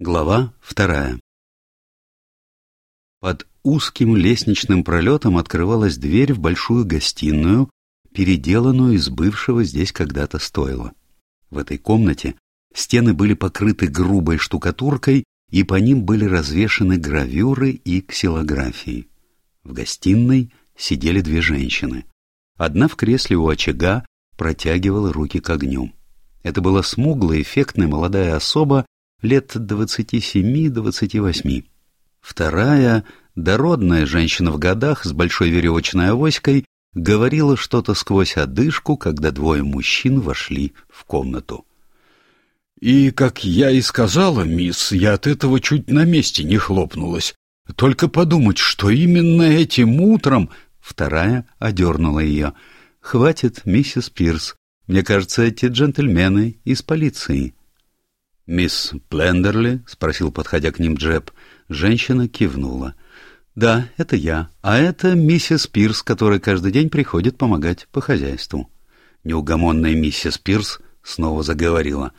Глава вторая Под узким лестничным пролетом открывалась дверь в большую гостиную, переделанную из бывшего здесь когда-то стойла. В этой комнате стены были покрыты грубой штукатуркой, и по ним были развешаны гравюры и ксилографии. В гостиной сидели две женщины. Одна в кресле у очага протягивала руки к огню. Это была смуглая, эффектная молодая особа лет двадцати семи-двадцати восьми. Вторая, дородная женщина в годах с большой веревочной авоськой, говорила что-то сквозь одышку, когда двое мужчин вошли в комнату. «И, как я и сказала, мисс, я от этого чуть на месте не хлопнулась. Только подумать, что именно этим утром...» Вторая одернула ее. «Хватит, миссис Пирс. Мне кажется, эти джентльмены из полиции». «Мисс Плендерли?» — спросил, подходя к ним Джеб. Женщина кивнула. «Да, это я. А это миссис Пирс, которая каждый день приходит помогать по хозяйству». Неугомонная миссис Пирс снова заговорила.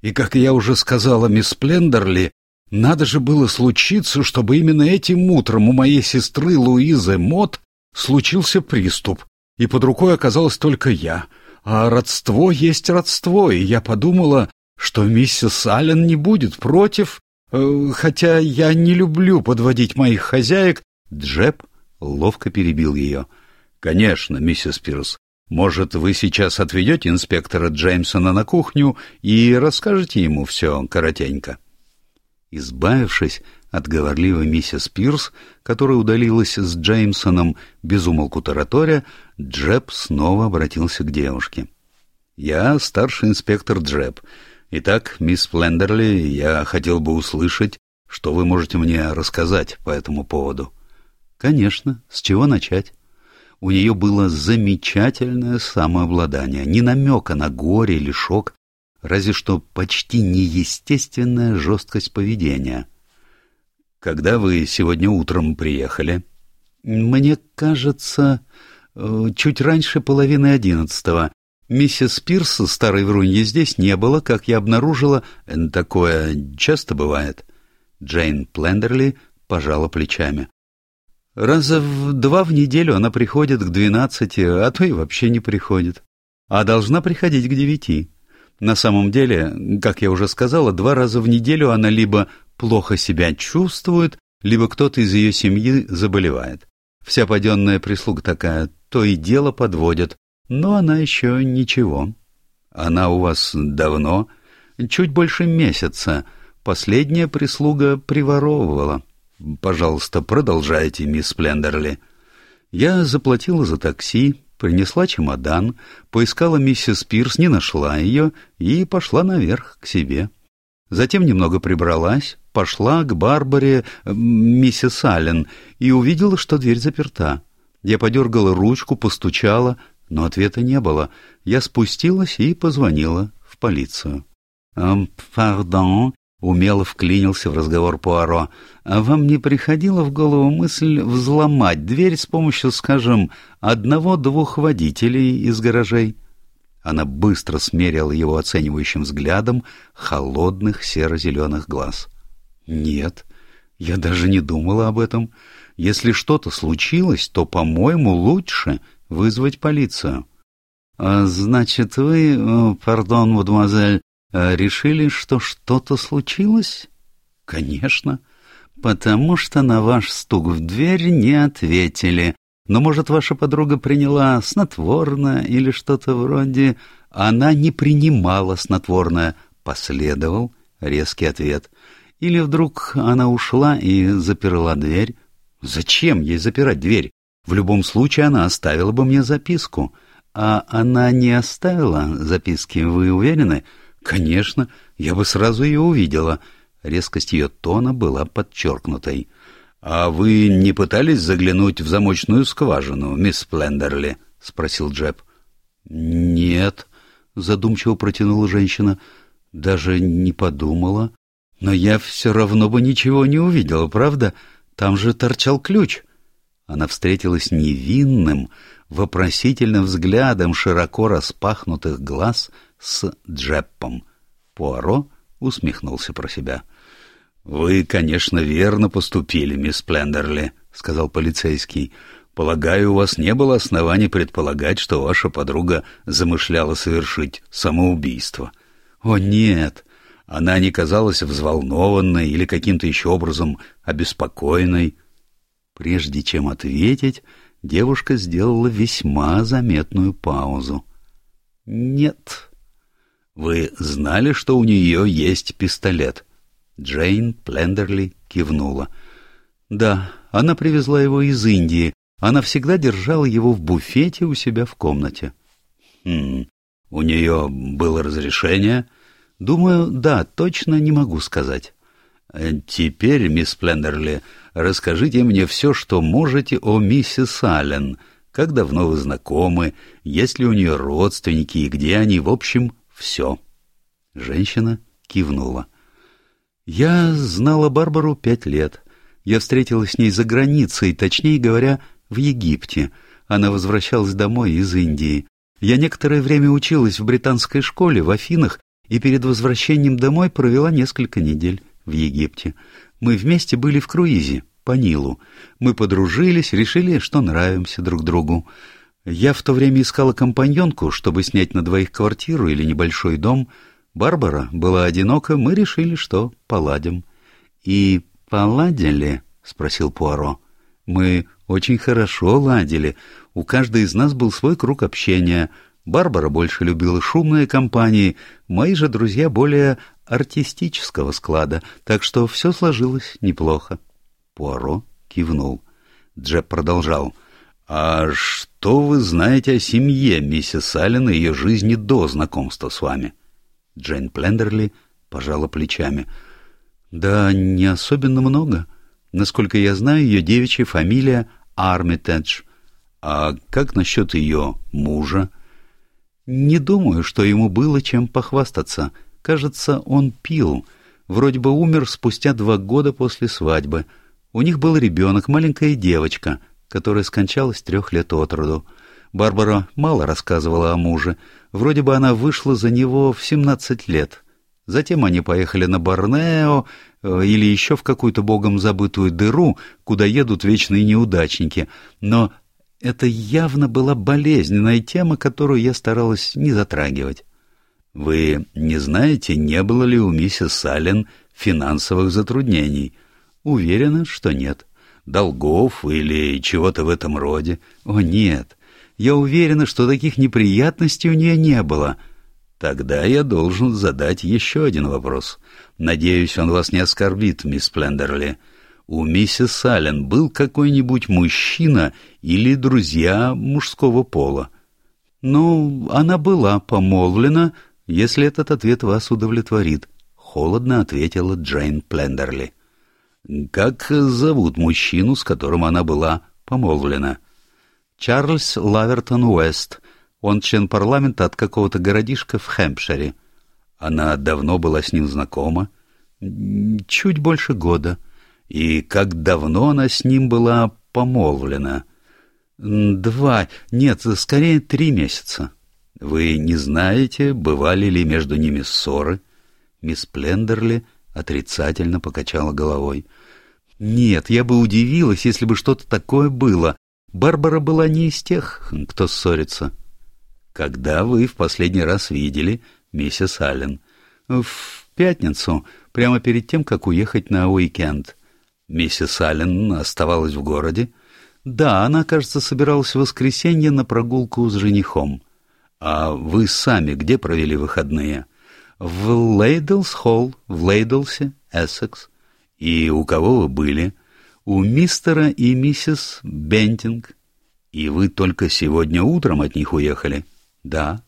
«И, как я уже сказала мисс Плендерли, надо же было случиться, чтобы именно этим утром у моей сестры Луизы Мот случился приступ, и под рукой оказалась только я. А родство есть родство, и я подумала, что миссис Аллен не будет против, э, хотя я не люблю подводить моих хозяек. Джеб ловко перебил ее. «Конечно, миссис Пирс. Может, вы сейчас отведете инспектора Джеймсона на кухню и расскажете ему все коротенько?» Избавившись от говорливой миссис Пирс, которая удалилась с Джеймсоном без умолку тараторя, Джеб снова обратился к девушке. «Я старший инспектор Джеб. Итак, мисс Флендерли, я хотел бы услышать, что вы можете мне рассказать по этому поводу. Конечно, с чего начать? У нее было замечательное самообладание, ни намека на горе или шок, разве что почти неестественная жесткость поведения. Когда вы сегодня утром приехали? Мне кажется, э, чуть раньше половины одиннадцатого. Миссис Пирс, старой вруньи, здесь не было, как я обнаружила. Такое часто бывает. Джейн Плендерли пожала плечами. Раза в два в неделю она приходит к двенадцати, а то и вообще не приходит. А должна приходить к девяти. На самом деле, как я уже сказала, два раза в неделю она либо плохо себя чувствует, либо кто-то из ее семьи заболевает. Вся паденная прислуга такая, то и дело подводят, но она еще ничего. Она у вас давно? Чуть больше месяца. Последняя прислуга приворовывала. Пожалуйста, продолжайте, мисс Плендерли. Я заплатила за такси, принесла чемодан, поискала миссис Пирс, не нашла ее и пошла наверх к себе. Затем немного прибралась, пошла к Барбаре, миссис Аллен, и увидела, что дверь заперта. Я подергала ручку, постучала, но ответа не было. Я спустилась и позвонила в полицию. «Пардон», — умело вклинился в разговор Пуаро, «а вам не приходила в голову мысль взломать дверь с помощью, скажем, одного-двух водителей из гаражей?» Она быстро смерила его оценивающим взглядом холодных серо-зеленых глаз. «Нет, я даже не думала об этом. Если что-то случилось, то, по-моему, лучше вызвать полицию. А, значит, вы, пардон, мадемуазель, э, решили, что что-то случилось? Конечно, потому что на ваш стук в дверь не ответили. Но, может, ваша подруга приняла снотворное или что-то вроде... Она не принимала снотворное, последовал резкий ответ. Или вдруг она ушла и заперла дверь? Зачем ей запирать дверь? В любом случае она оставила бы мне записку. А она не оставила записки, вы уверены? Конечно, я бы сразу ее увидела. Резкость ее тона была подчеркнутой. «А вы не пытались заглянуть в замочную скважину, мисс Плендерли?» — спросил Джеб. «Нет», — задумчиво протянула женщина, — «даже не подумала. Но я все равно бы ничего не увидела, правда? Там же торчал ключ». Она встретилась невинным, вопросительным взглядом широко распахнутых глаз с Джеппом. Пуаро усмехнулся про себя. «Вы, конечно, верно поступили, мисс Плендерли», — сказал полицейский. «Полагаю, у вас не было оснований предполагать, что ваша подруга замышляла совершить самоубийство». «О, нет!» Она не казалась взволнованной или каким-то еще образом обеспокоенной. Прежде чем ответить, девушка сделала весьма заметную паузу. «Нет». «Вы знали, что у нее есть пистолет?» Джейн Плендерли кивнула. «Да, она привезла его из Индии. Она всегда держала его в буфете у себя в комнате». «Хм, у нее было разрешение?» «Думаю, да, точно не могу сказать». Э, «Теперь, мисс Плендерли, расскажите мне все, что можете о миссис Аллен. Как давно вы знакомы, есть ли у нее родственники и где они, в общем, все». Женщина кивнула. Я знала Барбару пять лет. Я встретилась с ней за границей, точнее говоря, в Египте. Она возвращалась домой из Индии. Я некоторое время училась в британской школе в Афинах и перед возвращением домой провела несколько недель в Египте. Мы вместе были в круизе по Нилу. Мы подружились, решили, что нравимся друг другу. Я в то время искала компаньонку, чтобы снять на двоих квартиру или небольшой дом — Барбара была одинока, мы решили, что поладим. — И поладили? — спросил Пуаро. — Мы очень хорошо ладили. У каждой из нас был свой круг общения. Барбара больше любила шумные компании, мои же друзья более артистического склада, так что все сложилось неплохо. Пуаро кивнул. Джеб продолжал. — А что вы знаете о семье миссис Аллен и ее жизни до знакомства с вами? — Джейн Плендерли пожала плечами. «Да не особенно много. Насколько я знаю, ее девичья фамилия Армитедж. А как насчет ее мужа?» «Не думаю, что ему было чем похвастаться. Кажется, он пил. Вроде бы умер спустя два года после свадьбы. У них был ребенок, маленькая девочка, которая скончалась трех лет от роду. Барбара мало рассказывала о муже. Вроде бы она вышла за него в семнадцать лет. Затем они поехали на Борнео э, или еще в какую-то богом забытую дыру, куда едут вечные неудачники. Но это явно была болезненная тема, которую я старалась не затрагивать. «Вы не знаете, не было ли у миссис Саллен финансовых затруднений?» «Уверена, что нет. Долгов или чего-то в этом роде?» «О, нет. Я уверена, что таких неприятностей у нее не было. Тогда я должен задать еще один вопрос. Надеюсь, он вас не оскорбит, мисс Плендерли. У миссис Аллен был какой-нибудь мужчина или друзья мужского пола? Ну, она была помолвлена, если этот ответ вас удовлетворит. Холодно ответила Джейн Плендерли. Как зовут мужчину, с которым она была помолвлена? — Чарльз Лавертон Уэст. Он член парламента от какого-то городишка в Хэмпшире. Она давно была с ним знакома? Чуть больше года. И как давно она с ним была помолвлена? Два, нет, скорее три месяца. Вы не знаете, бывали ли между ними ссоры? Мисс Плендерли отрицательно покачала головой. Нет, я бы удивилась, если бы что-то такое было. Барбара была не из тех, кто ссорится. Когда вы в последний раз видели миссис Аллен? В пятницу, прямо перед тем, как уехать на уикенд. Миссис Аллен оставалась в городе? Да, она, кажется, собиралась в воскресенье на прогулку с женихом. А вы сами где провели выходные? В Лейдлс-Холл, в Лейдлсе, Эссекс. И у кого вы были? у мистера и миссис Бентинг. И вы только сегодня утром от них уехали? Да.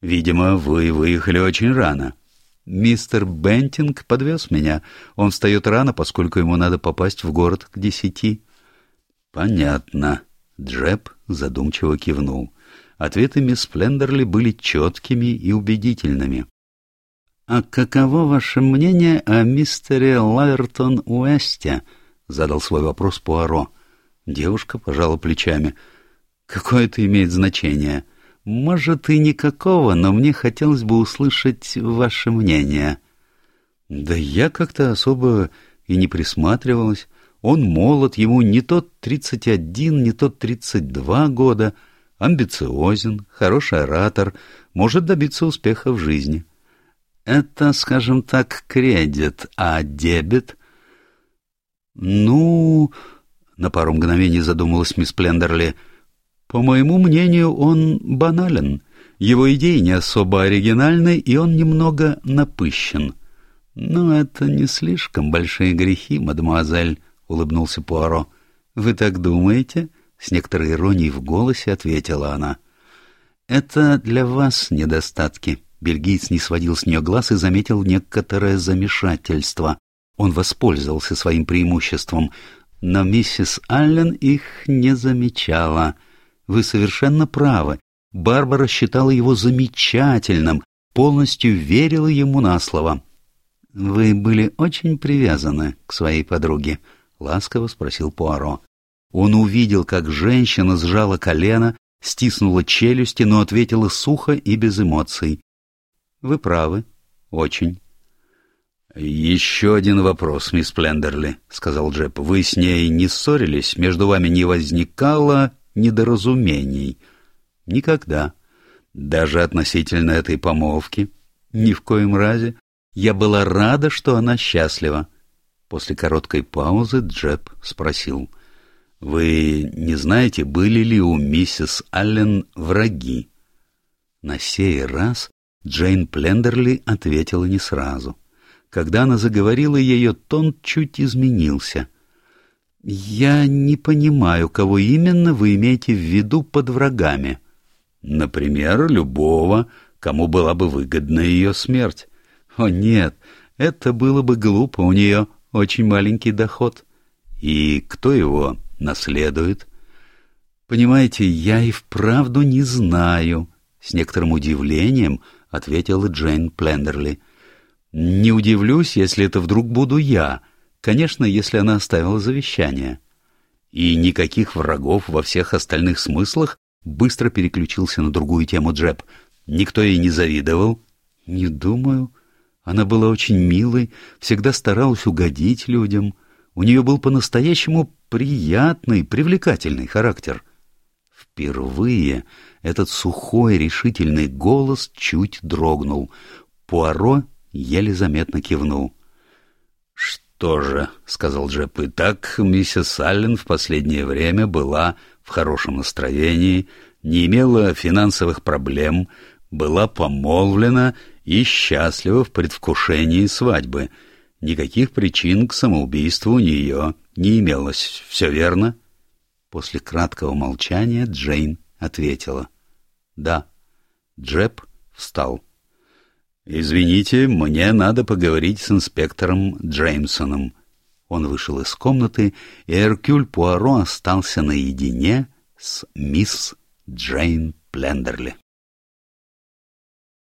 Видимо, вы выехали очень рано. Мистер Бентинг подвез меня. Он встает рано, поскольку ему надо попасть в город к десяти. Понятно. Джеб задумчиво кивнул. Ответы мисс Плендерли были четкими и убедительными. «А каково ваше мнение о мистере Лайертон Уэсте?» задал свой вопрос Пуаро. Девушка пожала плечами. «Какое это имеет значение? Может, и никакого, но мне хотелось бы услышать ваше мнение». Да я как-то особо и не присматривалась. Он молод, ему не тот тридцать один, не тот тридцать два года, амбициозен, хороший оратор, может добиться успеха в жизни. Это, скажем так, кредит, а дебет? Ну, на пару мгновений задумалась мисс Плендерли. По моему мнению, он банален. Его идеи не особо оригинальны, и он немного напыщен. Но это не слишком большие грехи, мадемуазель, улыбнулся Пуаро. Вы так думаете? С некоторой иронией в голосе ответила она. Это для вас недостатки. Бельгиец не сводил с нее глаз и заметил некоторое замешательство. Он воспользовался своим преимуществом, но миссис Аллен их не замечала. Вы совершенно правы. Барбара считала его замечательным, полностью верила ему на слово. «Вы были очень привязаны к своей подруге?» — ласково спросил Пуаро. Он увидел, как женщина сжала колено, стиснула челюсти, но ответила сухо и без эмоций. Вы правы. Очень. «Еще один вопрос, мисс Плендерли», — сказал Джеб. «Вы с ней не ссорились? Между вами не возникало недоразумений?» «Никогда. Даже относительно этой помолвки? Ни в коем разе. Я была рада, что она счастлива». После короткой паузы Джеб спросил. «Вы не знаете, были ли у миссис Аллен враги?» На сей раз Джейн Плендерли ответила не сразу. Когда она заговорила, ее тон чуть изменился. «Я не понимаю, кого именно вы имеете в виду под врагами?» «Например, любого, кому была бы выгодна ее смерть». «О нет, это было бы глупо, у нее очень маленький доход». «И кто его наследует?» «Понимаете, я и вправду не знаю». С некоторым удивлением — ответила Джейн Плендерли. «Не удивлюсь, если это вдруг буду я. Конечно, если она оставила завещание». И никаких врагов во всех остальных смыслах быстро переключился на другую тему Джеб. Никто ей не завидовал? Не думаю. Она была очень милой, всегда старалась угодить людям. У нее был по-настоящему приятный, привлекательный характер. Впервые этот сухой, решительный голос чуть дрогнул. Пуаро еле заметно кивнул. «Что же», — сказал Джеб, — «и так миссис Аллен в последнее время была в хорошем настроении, не имела финансовых проблем, была помолвлена и счастлива в предвкушении свадьбы. Никаких причин к самоубийству у нее не имелось. Все верно?» После краткого молчания Джейн ответила. «Да». Джеб встал. «Извините, мне надо поговорить с инспектором Джеймсоном». Он вышел из комнаты, и Эркюль Пуаро остался наедине с мисс Джейн Плендерли.